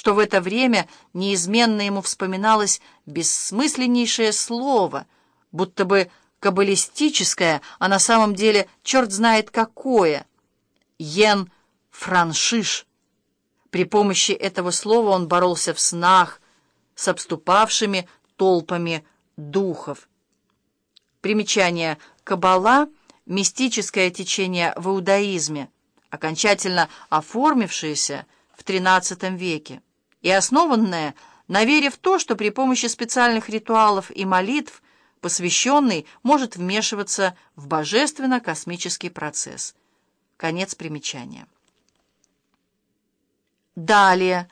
что в это время неизменно ему вспоминалось бессмысленнейшее слово, будто бы каббалистическое, а на самом деле черт знает какое. Йен Франшиш. При помощи этого слова он боролся в снах с обступавшими толпами духов. Примечание «Каббала» — мистическое течение в иудаизме, окончательно оформившееся в XIII веке и основанное на вере в то, что при помощи специальных ритуалов и молитв посвященный может вмешиваться в божественно-космический процесс. Конец примечания. Далее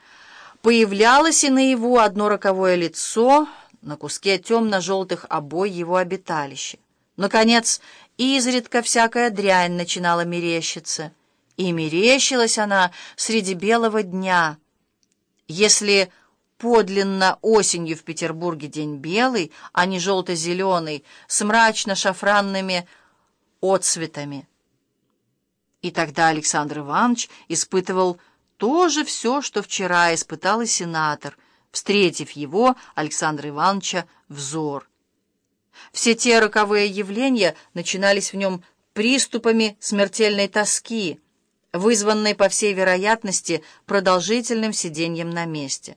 появлялось и на его одно роковое лицо на куске темно-желтых обой его обиталища. Наконец, изредка всякая дрянь начинала мерещиться, и мерещилась она среди белого дня. Если подлинно осенью в Петербурге день белый, а не желто-зеленый, с мрачно-шафранными отцветами. И тогда Александр Иванович испытывал то же все, что вчера испытал и сенатор, встретив его, Александра Ивановича, взор. Все те роковые явления начинались в нем приступами смертельной тоски, вызванной, по всей вероятности, продолжительным сиденьем на месте.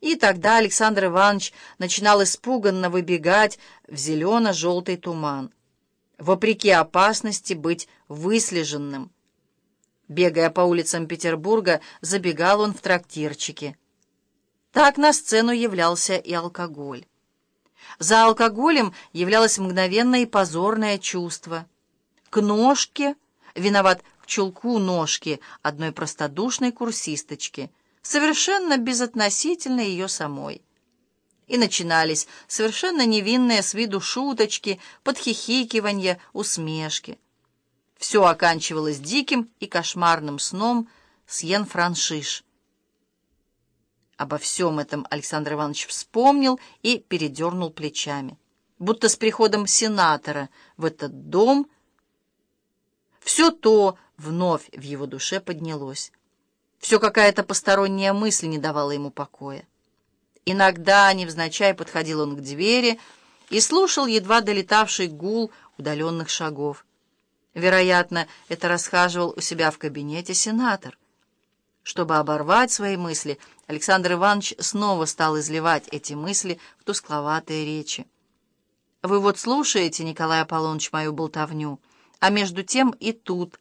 И тогда Александр Иванович начинал испуганно выбегать в зелено-желтый туман, вопреки опасности быть выслеженным. Бегая по улицам Петербурга, забегал он в трактирчики. Так на сцену являлся и алкоголь. За алкоголем являлось мгновенное и позорное чувство. К ножке, виноват к чулку ножки одной простодушной курсисточки, совершенно безотносительно ее самой. И начинались совершенно невинные с виду шуточки, подхихикивания, усмешки. Все оканчивалось диким и кошмарным сном Сьен Франшиш. Обо всем этом Александр Иванович вспомнил и передернул плечами. Будто с приходом сенатора в этот дом все то вновь в его душе поднялось. Все какая-то посторонняя мысль не давала ему покоя. Иногда, невзначай, подходил он к двери и слушал едва долетавший гул удаленных шагов. Вероятно, это расхаживал у себя в кабинете сенатор. Чтобы оборвать свои мысли, Александр Иванович снова стал изливать эти мысли в тускловатые речи. «Вы вот слушаете, Николай Аполлоныч, мою болтовню, а между тем и тут,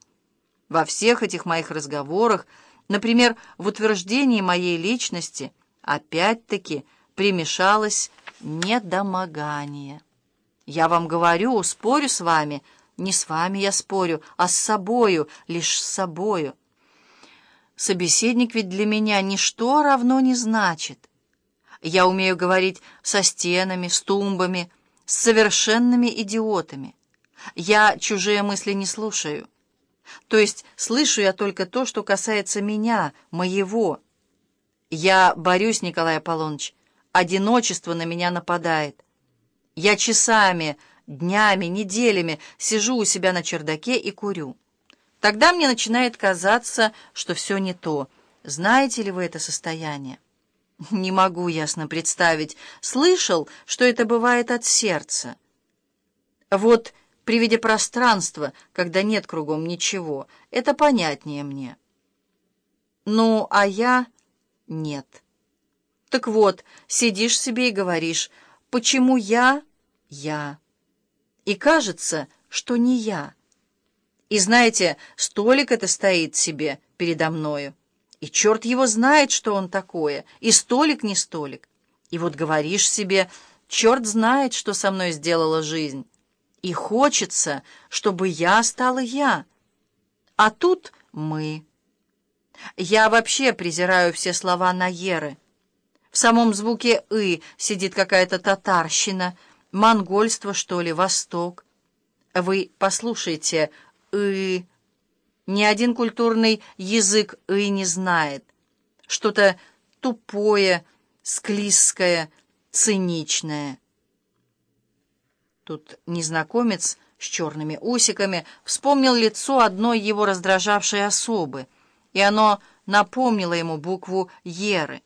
во всех этих моих разговорах, например, в утверждении моей личности, опять-таки примешалось недомогание. Я вам говорю, спорю с вами, — не с вами я спорю, а с собою, лишь с собою. Собеседник ведь для меня ничто равно не значит. Я умею говорить со стенами, с тумбами, с совершенными идиотами. Я чужие мысли не слушаю. То есть слышу я только то, что касается меня, моего. Я борюсь, Николай Аполлоныч, одиночество на меня нападает. Я часами днями, неделями сижу у себя на чердаке и курю. Тогда мне начинает казаться, что все не то. Знаете ли вы это состояние? Не могу ясно представить. Слышал, что это бывает от сердца. Вот при виде пространства, когда нет кругом ничего, это понятнее мне. Ну, а я — нет. Так вот, сидишь себе и говоришь, почему я — я. И кажется, что не я. И знаете, столик это стоит себе передо мною. И черт его знает, что он такое. И столик не столик. И вот говоришь себе, черт знает, что со мной сделала жизнь. И хочется, чтобы я стала я. А тут мы. Я вообще презираю все слова Наеры. В самом звуке «ы» сидит какая-то татарщина — Монгольство, что ли, Восток? Вы послушайте, «ы». Ни один культурный язык «ы» не знает. Что-то тупое, склизкое, циничное. Тут незнакомец с черными усиками вспомнил лицо одной его раздражавшей особы, и оно напомнило ему букву «Еры».